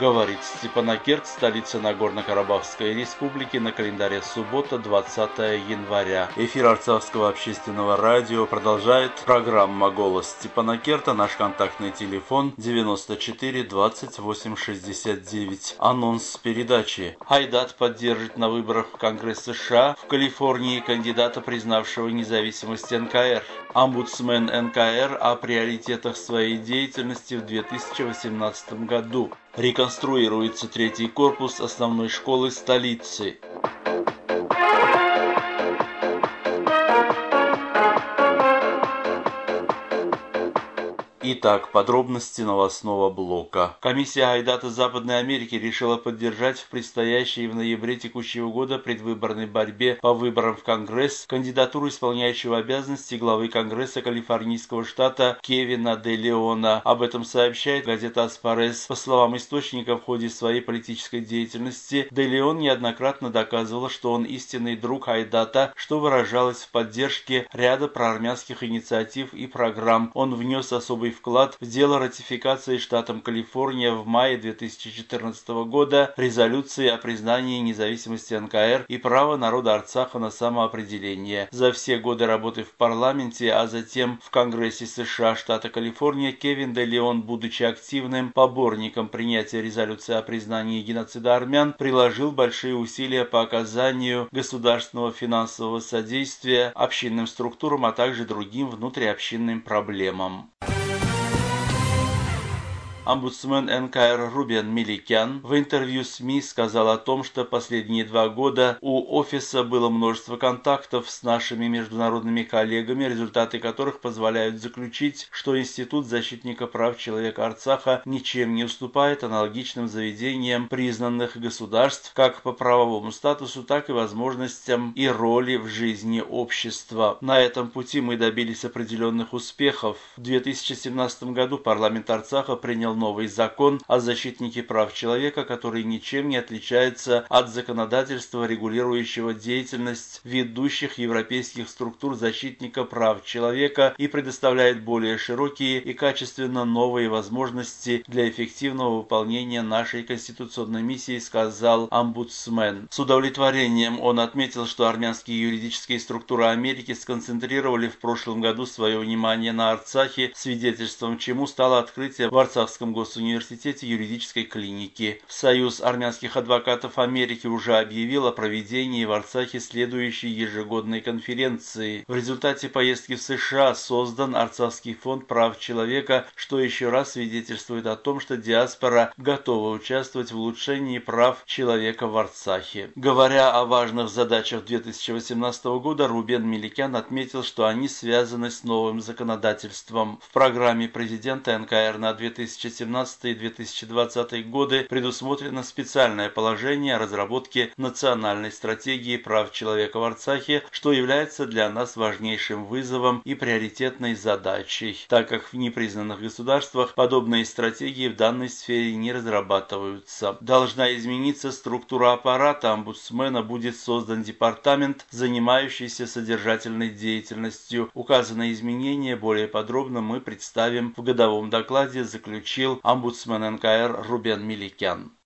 говорит Степанакерт, столица Нагорно-Карабахской республики, на календаре суббота, 20 января. Эфир Арцавского общественного радио продолжает программа «Голос Степанакерта». Наш контактный телефон 94 28 69. Анонс передачи. Хайдат поддержит на выборах в Конгресс США в Калифорнии кандидата, признавшего независимость НКР. Омбудсмен НКР о приоритетах своей деятельности в 2018 году. Реконструируется третий корпус основной школы столицы. Итак, подробности новостного блока. Комиссия Айдата Западной Америки решила поддержать в предстоящей в ноябре текущего года предвыборной борьбе по выборам в Конгресс кандидатуру исполняющего обязанности главы Конгресса Калифорнийского штата Кевина Де Леона. Об этом сообщает газета «Аспарес». По словам источника, в ходе своей политической деятельности Де Леон неоднократно доказывал, что он истинный друг Айдата, что выражалось в поддержке ряда проармянских инициатив и программ. Он внес особый вклад вклад в дело ратификации штатом Калифорния в мае 2014 года резолюции о признании независимости НКР и права народа Арцаха на самоопределение. За все годы работы в парламенте, а затем в Конгрессе США штата Калифорния, Кевин Де Леон, будучи активным поборником принятия резолюции о признании геноцида армян, приложил большие усилия по оказанию государственного финансового содействия общинным структурам, а также другим внутриобщинным проблемам. Омбудсмен НКР Рубен Миликян в интервью СМИ сказал о том, что последние два года у офиса было множество контактов с нашими международными коллегами, результаты которых позволяют заключить, что Институт защитника прав человека Арцаха ничем не уступает аналогичным заведениям признанных государств как по правовому статусу, так и возможностям и роли в жизни общества. На этом пути мы добились определенных успехов. В 2017 году парламент Арцаха принял новый закон о защитнике прав человека, который ничем не отличается от законодательства, регулирующего деятельность ведущих европейских структур защитника прав человека и предоставляет более широкие и качественно новые возможности для эффективного выполнения нашей конституционной миссии, сказал омбудсмен. С удовлетворением он отметил, что армянские юридические структуры Америки сконцентрировали в прошлом году свое внимание на Арцахе, свидетельством чему стало открытие в Арцахском Московском госуниверситете юридической клиники. Союз армянских адвокатов Америки уже объявил о проведении в Арцахе следующей ежегодной конференции. В результате поездки в США создан Арцахский фонд прав человека, что еще раз свидетельствует о том, что диаспора готова участвовать в улучшении прав человека в Арцахе. Говоря о важных задачах 2018 года, Рубен Меликян отметил, что они связаны с новым законодательством. В программе президента НКР на 2017 2017 и 2020 годы предусмотрено специальное положение о разработке национальной стратегии прав человека в Арцахе, что является для нас важнейшим вызовом и приоритетной задачей, так как в непризнанных государствах подобные стратегии в данной сфере не разрабатываются. Должна измениться структура аппарата омбудсмена, будет создан департамент, занимающийся содержательной деятельностью. Указанные изменения более подробно мы представим в годовом докладе заключил заявил омбудсмен НКР Рубен Миликян.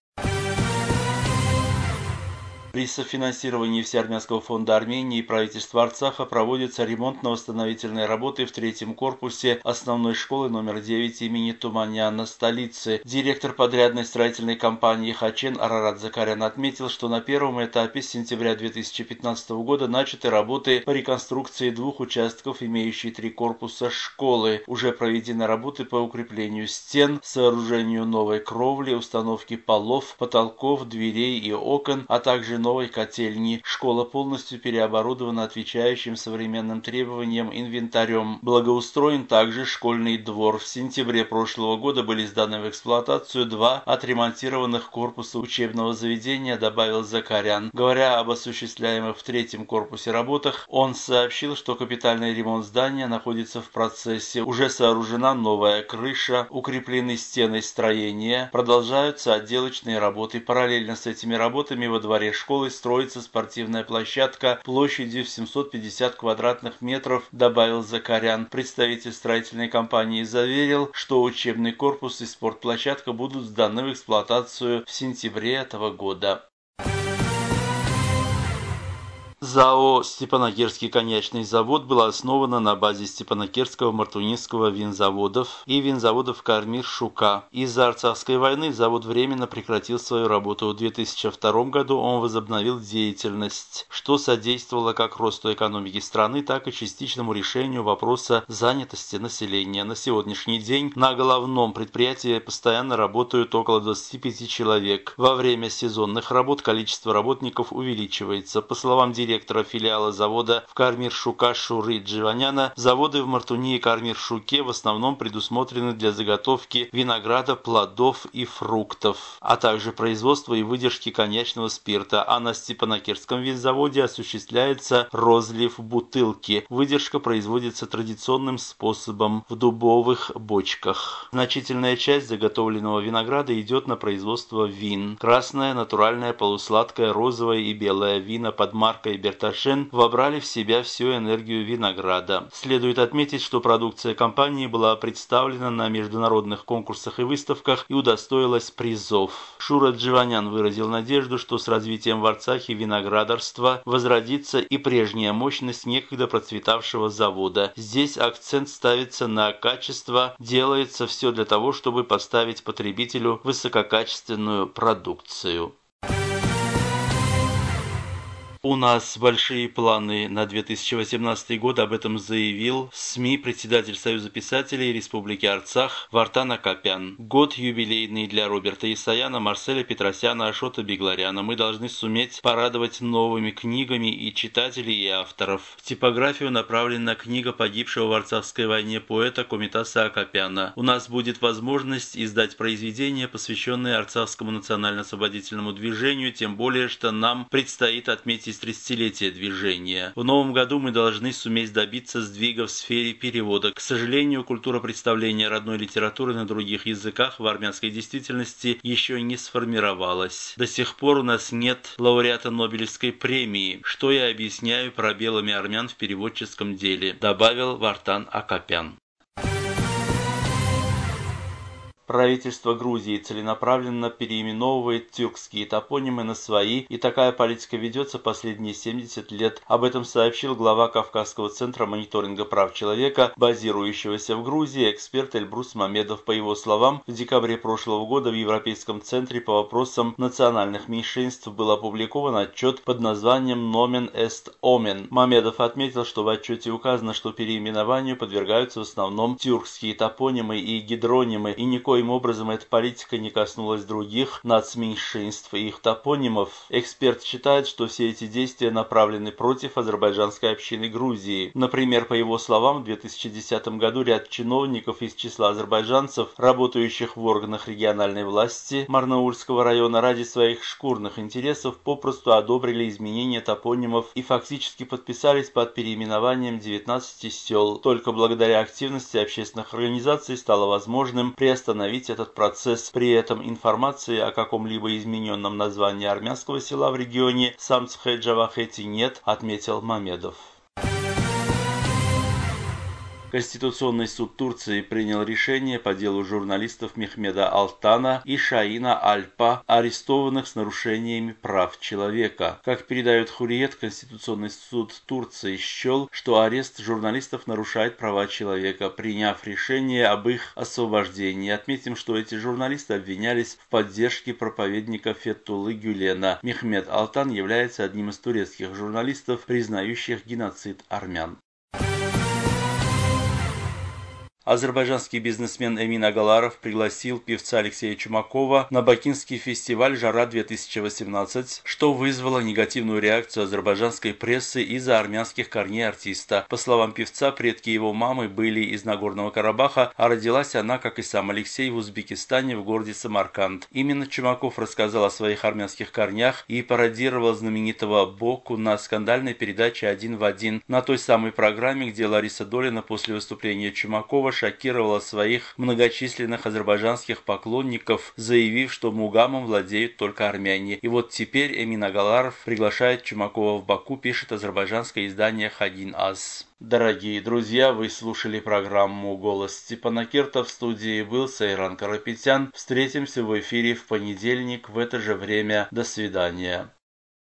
При софинансировании Всеармянского фонда Армении и правительства Арцаха проводятся ремонтно-восстановительные работы в третьем корпусе основной школы номер 9 имени Туманяна столицы. Директор подрядной строительной компании Хачен Арарат Закарян отметил, что на первом этапе с сентября 2015 года начаты работы по реконструкции двух участков, имеющие три корпуса школы. Уже проведены работы по укреплению стен, сооружению новой кровли, установке полов, потолков, дверей и окон, а также новой котельни. Школа полностью переоборудована отвечающим современным требованиям инвентарем. Благоустроен также школьный двор. В сентябре прошлого года были сданы в эксплуатацию два отремонтированных корпуса учебного заведения, добавил Закарян. Говоря об осуществляемых в третьем корпусе работах, он сообщил, что капитальный ремонт здания находится в процессе. Уже сооружена новая крыша, укреплены стены строения, продолжаются отделочные работы. Параллельно с этими работами во дворе школы школой строится спортивная площадка площадью в 750 квадратных метров, добавил Закарян. Представитель строительной компании заверил, что учебный корпус и спортплощадка будут сданы в эксплуатацию в сентябре этого года. ЗАО «Степанакерский коньячный завод» было основано на базе Степанакерского Мартунинского винзаводов и винзаводов Кармир-Шука. Из-за Арцахской войны завод временно прекратил свою работу. В 2002 году он возобновил деятельность, что содействовало как росту экономики страны, так и частичному решению вопроса занятости населения. На сегодняшний день на головном предприятии постоянно работают около 25 человек. Во время сезонных работ количество работников увеличивается. По словам директора директора филиала завода в Кармир-Шука Шуры Дживаняна, заводы в Мартуни и Кармир-Шуке в основном предусмотрены для заготовки винограда, плодов и фруктов, а также производства и выдержки коньячного спирта, а на Степанакерском винзаводе осуществляется розлив бутылки. Выдержка производится традиционным способом в дубовых бочках. Значительная часть заготовленного винограда идет на производство вин. Красное, натуральное, полусладкое, розовое и белое вина под маркой Берташен вобрали в себя всю энергию винограда. Следует отметить, что продукция компании была представлена на международных конкурсах и выставках и удостоилась призов. Шура Дживанян выразил надежду, что с развитием в Арцахе виноградарства возродится и прежняя мощность некогда процветавшего завода. Здесь акцент ставится на качество, делается все для того, чтобы поставить потребителю высококачественную продукцию. У нас большие планы на 2018 год, об этом заявил СМИ председатель Союза писателей Республики Арцах Вартан Акопян. Год юбилейный для Роберта Исаяна, Марселя Петросяна, Ашота Бегларяна. Мы должны суметь порадовать новыми книгами и читателей, и авторов. В типографию направлена книга погибшего в Арцахской войне поэта Комитаса Акопяна. У нас будет возможность издать произведение, посвященное Арцахскому национально-освободительному движению, тем более, что нам предстоит отметить из 30-летия движения. В новом году мы должны суметь добиться сдвига в сфере перевода. К сожалению, культура представления родной литературы на других языках в армянской действительности еще не сформировалась. До сих пор у нас нет лауреата Нобелевской премии, что я объясняю пробелами армян в переводческом деле, добавил Вартан Акопян. Правительство Грузии целенаправленно переименовывает тюркские топонимы на свои, и такая политика ведется последние 70 лет. Об этом сообщил глава Кавказского центра мониторинга прав человека, базирующегося в Грузии, эксперт Эльбрус Мамедов. По его словам, в декабре прошлого года в Европейском центре по вопросам национальных меньшинств был опубликован отчет под названием «Nomen est Omen». Мамедов отметил, что в отчете указано, что переименованию подвергаются в основном тюркские топонимы и гидронимы, и никакой Никоим образом эта политика не коснулась других нацменьшинств и их топонимов. Эксперт считает, что все эти действия направлены против азербайджанской общины Грузии. Например, по его словам, в 2010 году ряд чиновников из числа азербайджанцев, работающих в органах региональной власти Марнаульского района ради своих шкурных интересов, попросту одобрили изменение топонимов и фактически подписались под переименованием 19 сел. Только благодаря активности общественных организаций стало возможным приостановить остановить этот процесс. При этом информации о каком-либо измененном названии армянского села в регионе Самцхэ-Джавахети нет, отметил Мамедов. Конституционный суд Турции принял решение по делу журналистов Мехмеда Алтана и Шаина Альпа, арестованных с нарушениями прав человека. Как передает Хуриет, Конституционный суд Турции счел, что арест журналистов нарушает права человека, приняв решение об их освобождении. Отметим, что эти журналисты обвинялись в поддержке проповедника Феттулы Гюлена. Мехмед Алтан является одним из турецких журналистов, признающих геноцид армян. Азербайджанский бизнесмен Эмин Агаларов пригласил певца Алексея Чумакова на бакинский фестиваль «Жара-2018», что вызвало негативную реакцию азербайджанской прессы из-за армянских корней артиста. По словам певца, предки его мамы были из Нагорного Карабаха, а родилась она, как и сам Алексей, в Узбекистане в городе Самарканд. Именно Чумаков рассказал о своих армянских корнях и пародировал знаменитого Боку на скандальной передаче «Один в один» на той самой программе, где Лариса Долина после выступления Чумакова шокировала своих многочисленных азербайджанских поклонников, заявив, что Мугамом владеют только армяне. И вот теперь Эмин Агаларов приглашает Чумакова в Баку, пишет азербайджанское издание «Хадин Аз». Дорогие друзья, вы слушали программу «Голос Степана Кирта». В студии был Сайран Карапетян. Встретимся в эфире в понедельник в это же время. До свидания.